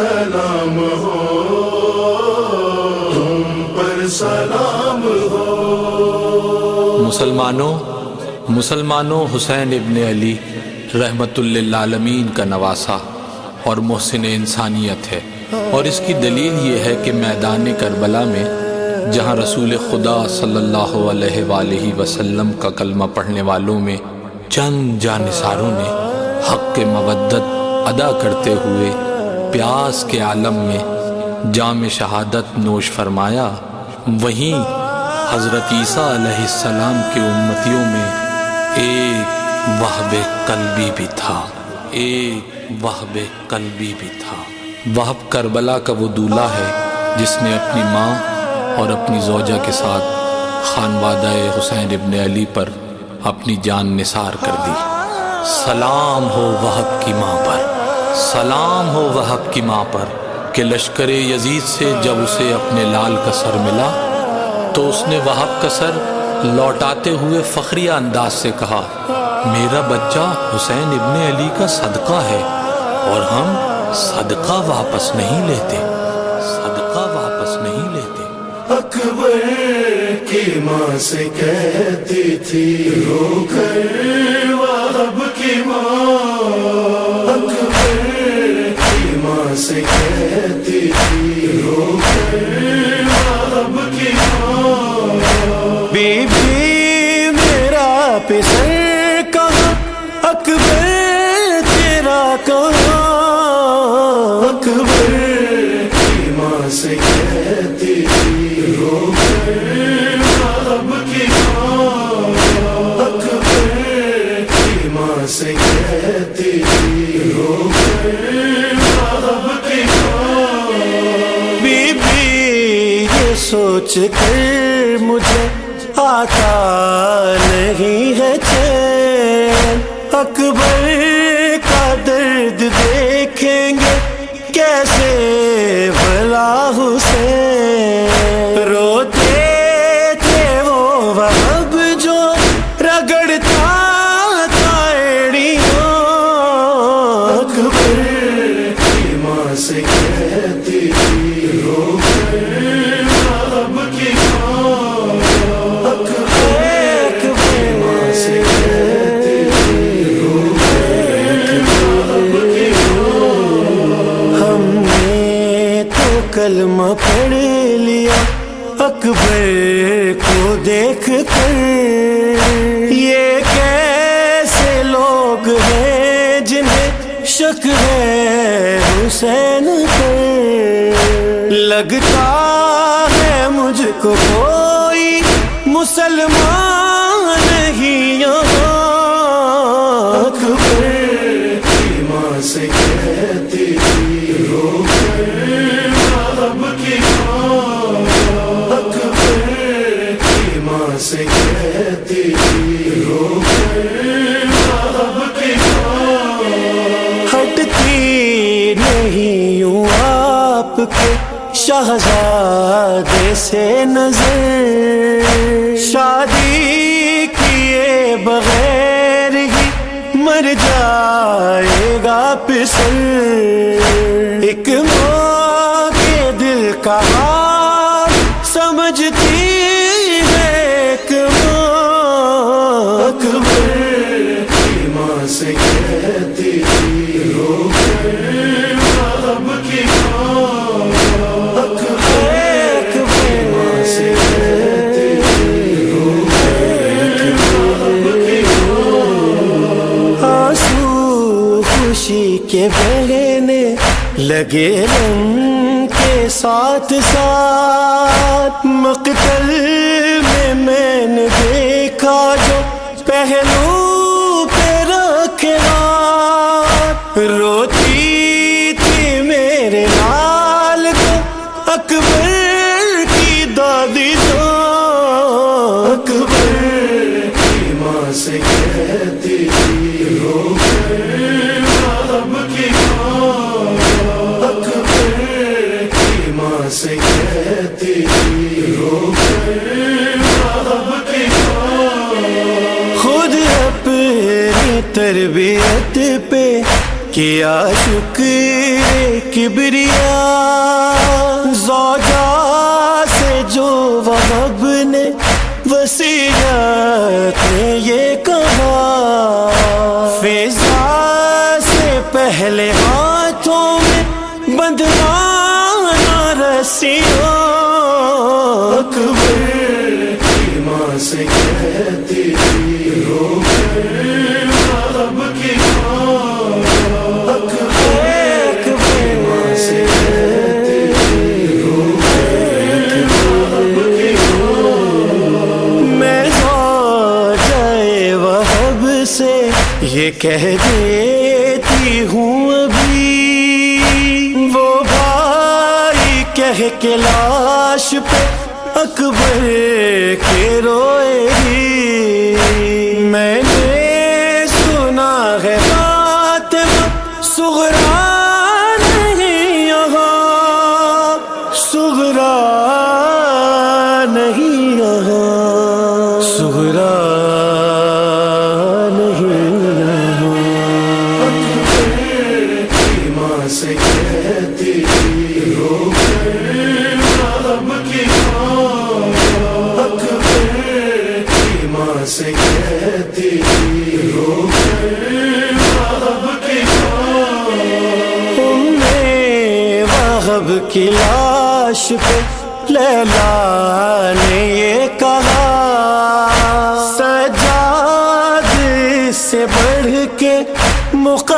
سلام ہو، تم پر سلام ہو۔ مسلمانوں مسلمانوں، حسین ابن علی رحمت للعالمین کا نواسا اور محسن انسانیت ہے۔ اور اس کی دلیل یہ ہے کہ میدان کربلا میں، جہاں رسول خدا صلی اللہ علیہ وآلہ وسلم کا کلمہ پڑھنے والوں میں، چند جانثاروں نے حق کے مودت ادا کرتے ہوئے پیاس کے عالم میں جام شہادت نوش فرمایا، وہیں حضرت عیسیٰ علیہ السلام کے امتیوں میں ایک وہب قلبی بھی تھا۔ ایک وہب قلبی بھی تھا۔ وہب کربلا کا وہ دولہ ہے جس نے اپنی ماں اور اپنی زوجہ کے ساتھ خانوادہ حسین ابن علی پر اپنی جان نثار کر دی۔ سلام ہو وہب کی ماں پر۔ سلام ہو وہب کی ماں پر کہ لشکر یزید سے جب اسے اپنے لال کا سر ملا تو اس نے وہب کا سر لوٹاتے ہوئے فخریہ انداز سے کہا، میرا بچہ حسین ابن علی کا صدقہ ہے اور ہم صدقہ واپس نہیں لیتے۔ صدقہ واپس نہیں لیتے۔ اکبر کی ماں سے کہتی تھی، رو کر وہب کی ماں۔ سے کہتی تھی رو کر کی بی بی میرا پسر کہاں؟ اکبر تیرا کہاں؟ اکبر کی ماں سے کہتی تھی رو سوچ کر مجھے آتا نہیں ہے چین۔ اکبر کا درد دیکھیں گے کیسے بلا حسین۔ روتے تھے وہ وہب جو رگڑتا تھا اکبر کی ماں سے کہتی رو کلمہ پڑھ لیا، اکبر کو دیکھ کر۔ یہ کیسے لوگ ہیں جنہیں شک ہے حسین پر؟ لگتا ہے مجھ کو کوئی مسلمان آپ کے شہزادے سے نظر۔ شادی کیے بغیر ہی مر جائے گا پسر۔ ایک ماں کے دل کا حال سمجھتی خوشی لگے رنگ کے ساتھ ساتھ مقتل میں میں نے دیکھا جو پہلو تربیت پہ کیا شکر کبریا؟ زوجا سے جو وہب نے وسیعت نے یہ کہا۔ فضا سے پہلے ہاتھوں میں بندوانا رسیوں اکبر کی ماں سے کہتی تھی رو یہ کہہ دیتی ہوں ابھی۔ وہ بھائی کہہ کے لاش پہ اکبر کے روئے گی۔ میں سغرا نہیں یہاں سغرا نہیں یہاں سغرا نہیں یہاں ماں سے وہب کی لاش پہ لیلا نے یہ کہا۔ سجاد سے بڑھ کے مقدر